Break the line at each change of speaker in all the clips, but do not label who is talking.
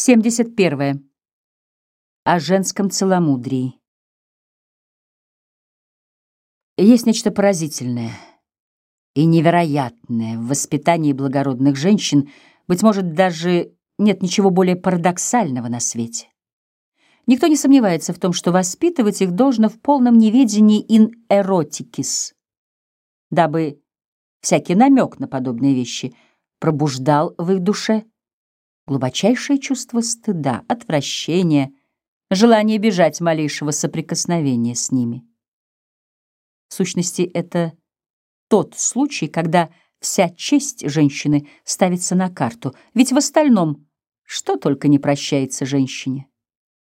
71. О женском целомудрии. Есть нечто поразительное и невероятное в воспитании благородных женщин, быть может, даже нет ничего более парадоксального на свете. Никто не сомневается в том, что воспитывать их должно в полном неведении ин эротикис, дабы всякий намек на подобные вещи пробуждал в их душе глубочайшее чувство стыда, отвращения, желание бежать малейшего соприкосновения с ними. В сущности, это тот случай, когда вся честь женщины ставится на карту, ведь в остальном что только не прощается женщине.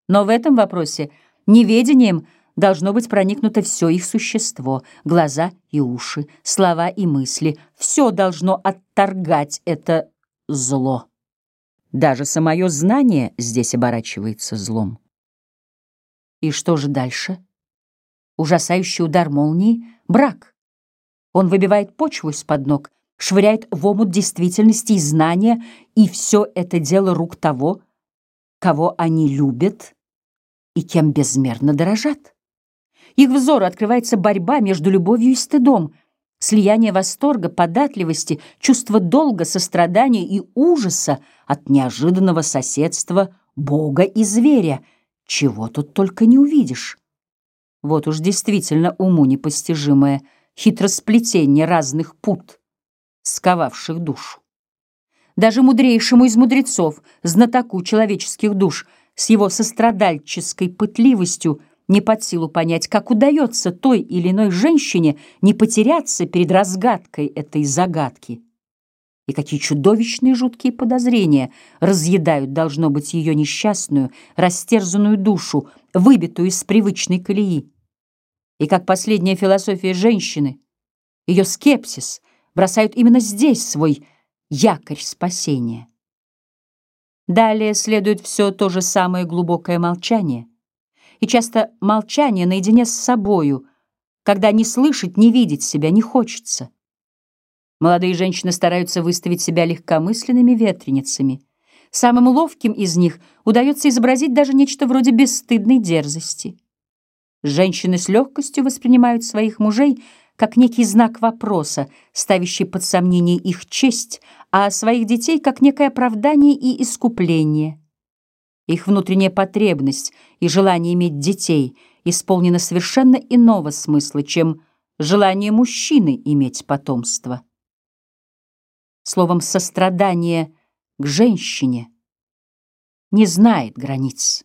Но в этом вопросе неведением должно быть проникнуто все их существо, глаза и уши, слова и мысли, все должно отторгать это зло. Даже самое знание здесь оборачивается злом. И что же дальше? Ужасающий удар молнии — брак. Он выбивает почву из-под ног, швыряет в омут действительности и знания, и все это дело рук того, кого они любят и кем безмерно дорожат. Их взору открывается борьба между любовью и стыдом — слияние восторга, податливости, чувства долга, сострадания и ужаса от неожиданного соседства Бога и зверя. Чего тут только не увидишь. Вот уж действительно уму непостижимое хитросплетение разных пут, сковавших душу. Даже мудрейшему из мудрецов, знатоку человеческих душ, с его сострадальческой пытливостью — не под силу понять, как удается той или иной женщине не потеряться перед разгадкой этой загадки. И какие чудовищные жуткие подозрения разъедают, должно быть, ее несчастную, растерзанную душу, выбитую из привычной колеи. И как последняя философия женщины, ее скепсис бросают именно здесь свой якорь спасения. Далее следует все то же самое глубокое молчание — и часто молчание наедине с собою, когда не слышать, не видеть себя не хочется. Молодые женщины стараются выставить себя легкомысленными ветреницами. Самым ловким из них удается изобразить даже нечто вроде бесстыдной дерзости. Женщины с легкостью воспринимают своих мужей как некий знак вопроса, ставящий под сомнение их честь, а своих детей как некое оправдание и искупление — их внутренняя потребность и желание иметь детей исполнены совершенно иного смысла, чем желание мужчины иметь потомство. Словом, сострадание к женщине не знает границ.